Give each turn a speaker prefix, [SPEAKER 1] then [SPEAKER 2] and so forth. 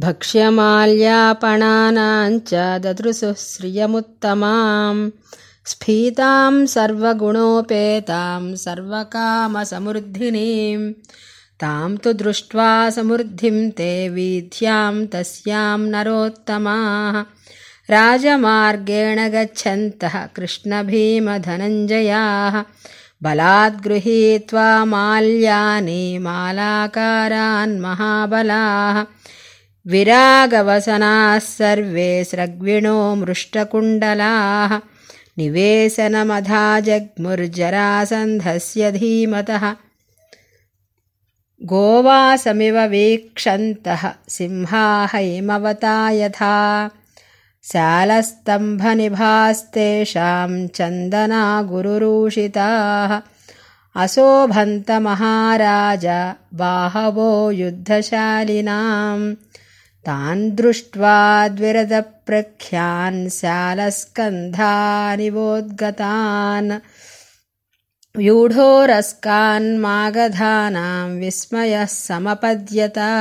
[SPEAKER 1] भक्ष्यमाल्यापणानाञ्च ददृशुः श्रियमुत्तमाम् स्फीतां सर्वगुणोपेतां सर्वकामसमृद्धिनीम्। तां तु दृष्ट्वा समृद्धिं ते वीथ्यां तस्यां नरोत्तमाः। राजमार्गेण गच्छन्तः कृष्णभीमधनञ्जयाः। बलाद्गृहीत्वा माल्यानि मालाकारान् महाबलाः विरागवसनाः सर्वे स्रग्विणो मृष्टकुण्डलाः। निवेशनमधाजग्मुर्जरासन्धस्य धीमतः। गोवासमिव वीक्षन्तः सिंहाहैमवता यथा शालस्तम्भनिभास्तेषां चन्दना गुरुरूषिताः। अशोभन्तमहाराज बाहवो युद्धशालिनाम् तान् दृष्ट्वा द्विरदप्रख्यान् शालस्कन्धानिवोद्गतान् व्यूढोरस्कान् मागधानां विस्मयः समपद्यता